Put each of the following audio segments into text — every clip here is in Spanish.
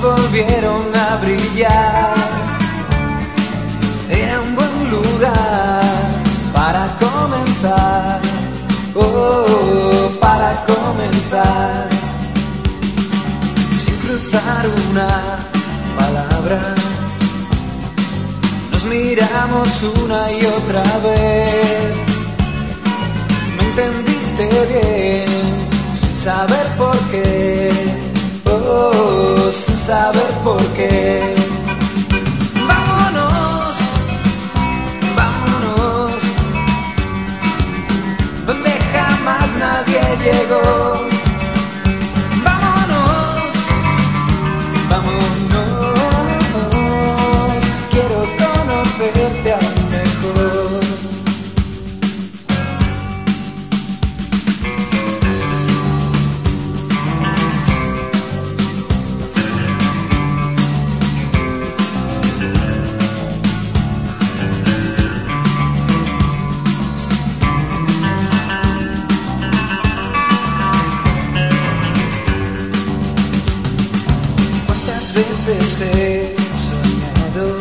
volvieron a brillar. Era un buen lugar para comenzar, oh, para comenzar, sin cruzar una palabra. Nos miramos una y otra vez. No entendiste bien, sin saber por qué, oh, saber por qué. Veces he soñado.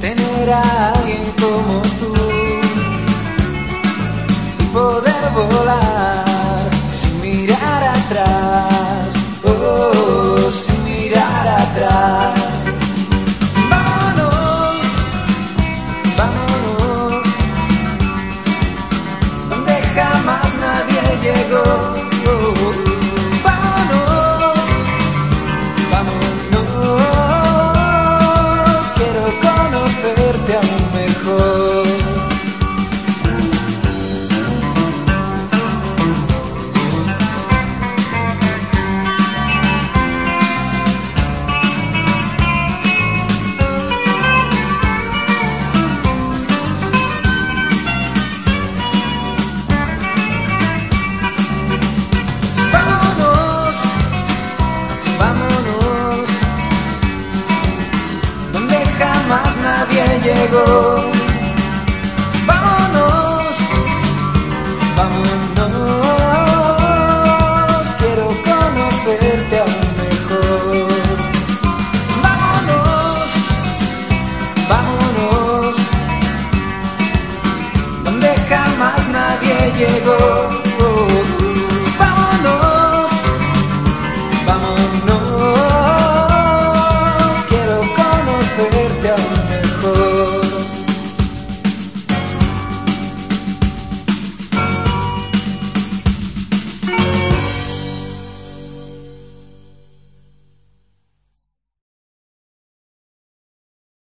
Tener a alguien como Vámonos, vámonos, quiero conocerte aún mejor. Vámonos, vámonos, donde jamás nadie llegó.